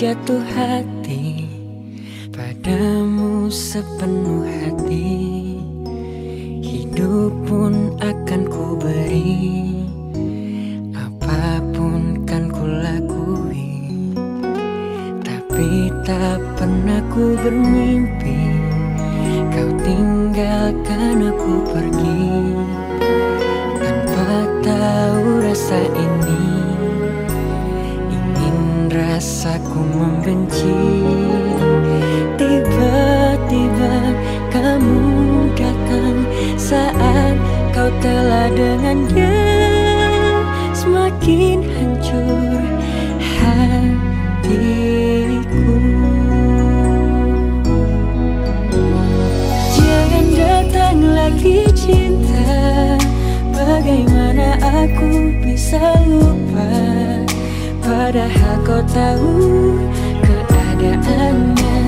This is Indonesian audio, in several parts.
jatuh hati. Padamu sepenuh hati. Hidup pun akan ku beri Apa pun kan ku lakui Tapi tak pernah ku bermimpi. Kau tinggalkan aku pergi. Tanpa tahu rasa ini rasaku membenci. Tiba-tiba kamu datang Saat kau telah dengan dia Semakin hancur hatiku. Jangan datang lagi cinta. Bagaimana aku bisa lupa Padahal kau tahu keadaannya.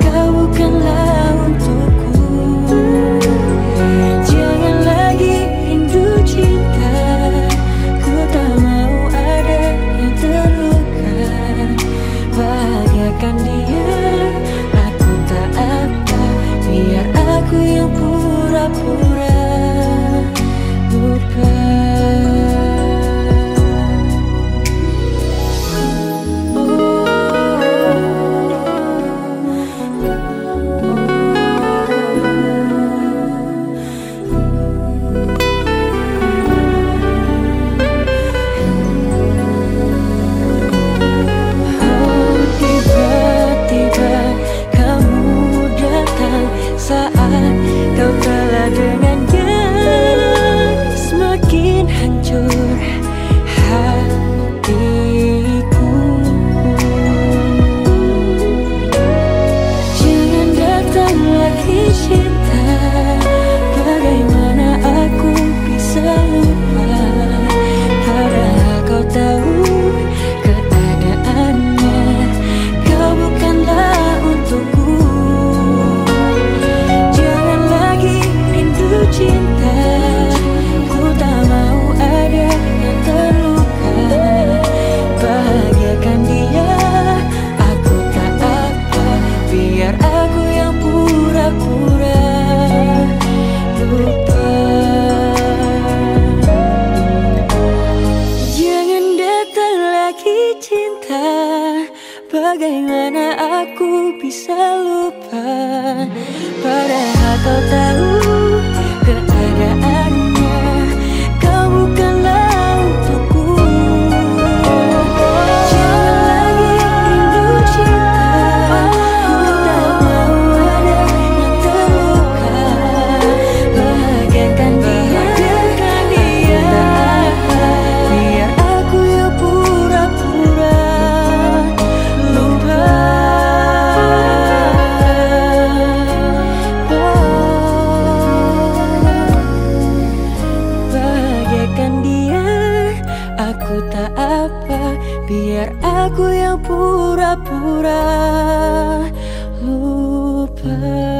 Kau bukanlah untukku. Jangan lagi rindu cinta. Ku tak mau ada yang terluka. Bahagiakan dia Aku tak apa. Biar aku yang pura-pura datang saat kau telah Bagaimana aku bisa lupa? Padahal kau tak Biar aku yang pura-pura lupa.